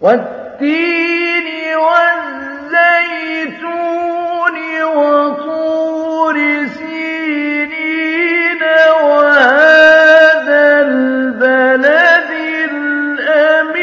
وَالتِّينِ وَالزَّيْتُونِ وَطُورِ سِينِينَ وَهَٰذَا الْبَلَدِ الْأَمِينِ.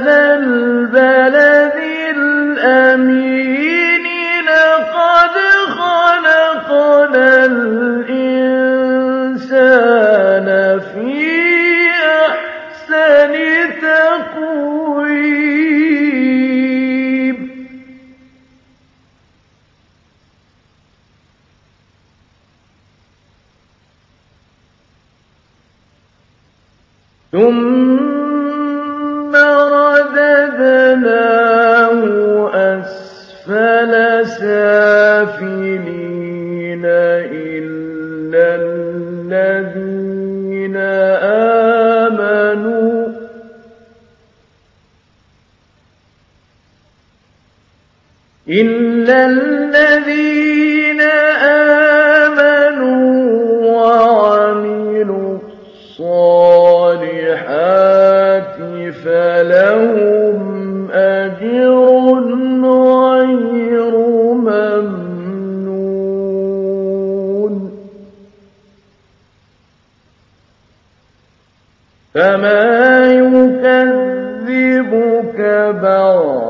لَقَدْ الْإِنسَانَ فِي أَحْسَنِ تَقْوِيمٍ. ثُمَّ رَدَدْنَاهُ أَسْفَلَ سَافِلِينَ. آمَنُوا وَعَمِلُوا الصَّالِحَاتِ فَلَهُمْ أَجْرٌ غَيْرُ مَمْنُونٍ فَمَا يُكَذِّبُكَ بَعْدُ